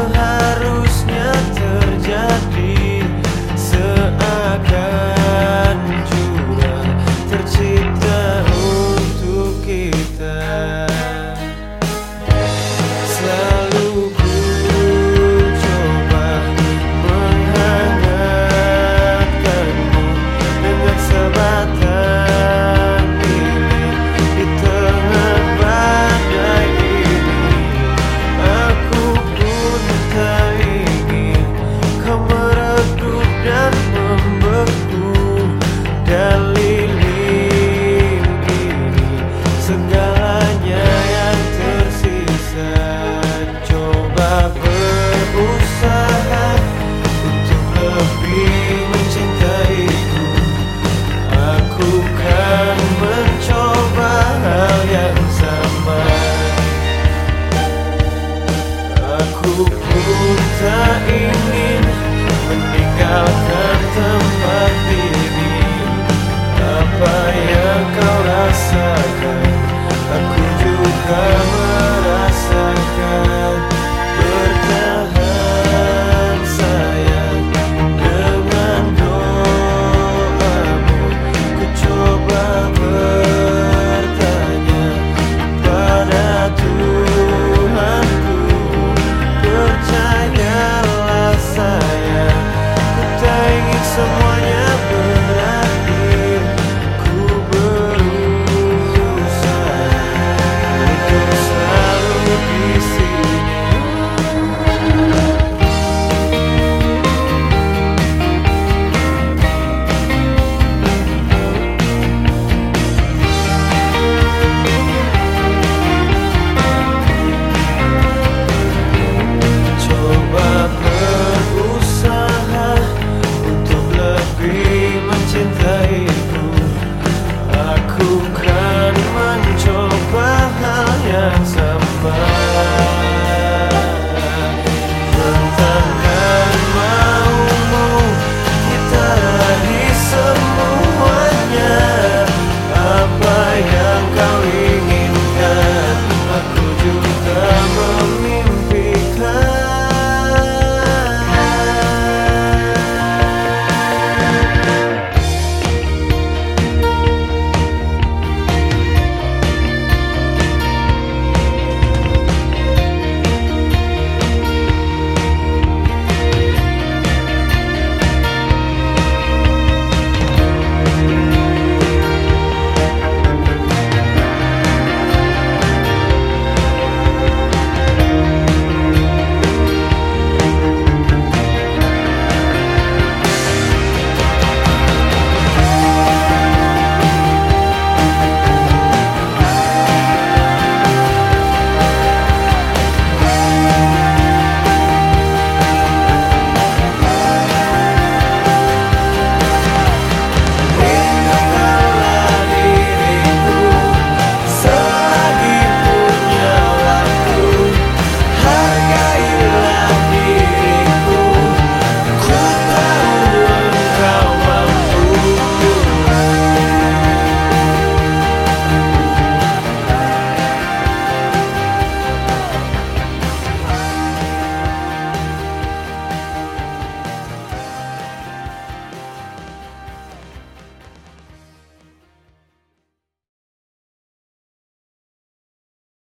Tak seharusnya Aku pun tak ingin tak